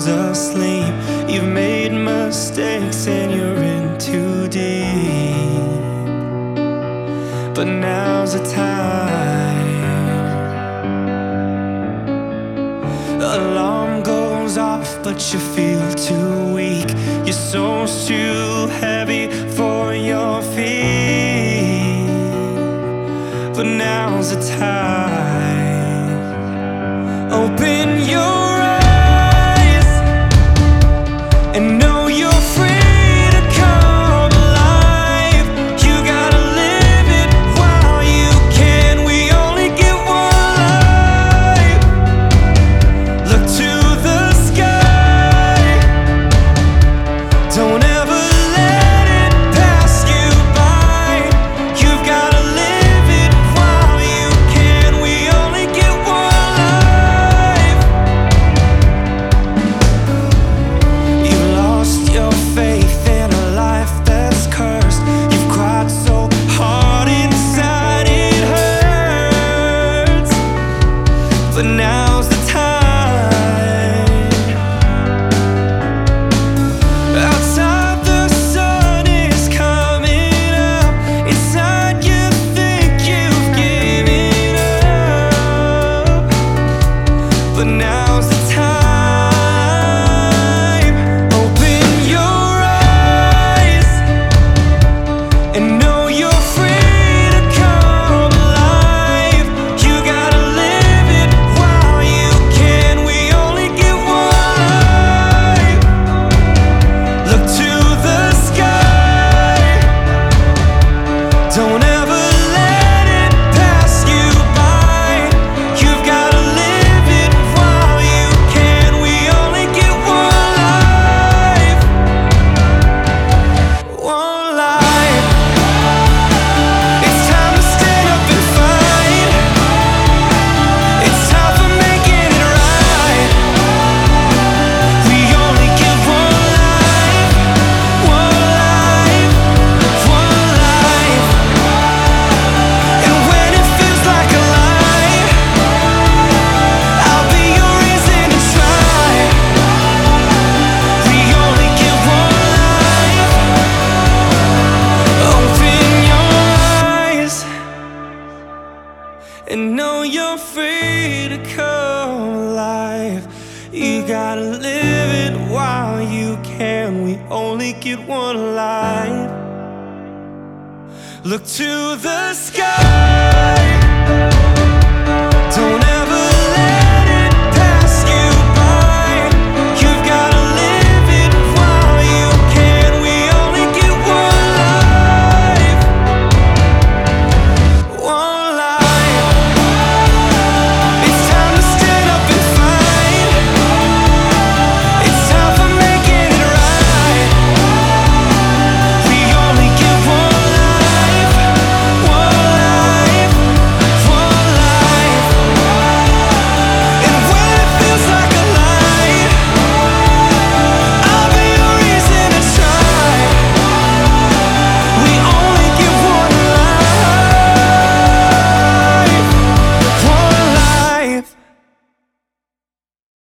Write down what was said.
sounds asleep. You've made mistakes and you're in too deep. But now's the time. Alarm goes off, but you feel too weak. Your soul's too heavy for your feet. But now's the time. Open. But now's the time. And know you're free to come alive. You gotta live it while you can. We only get one life. Look to the sky.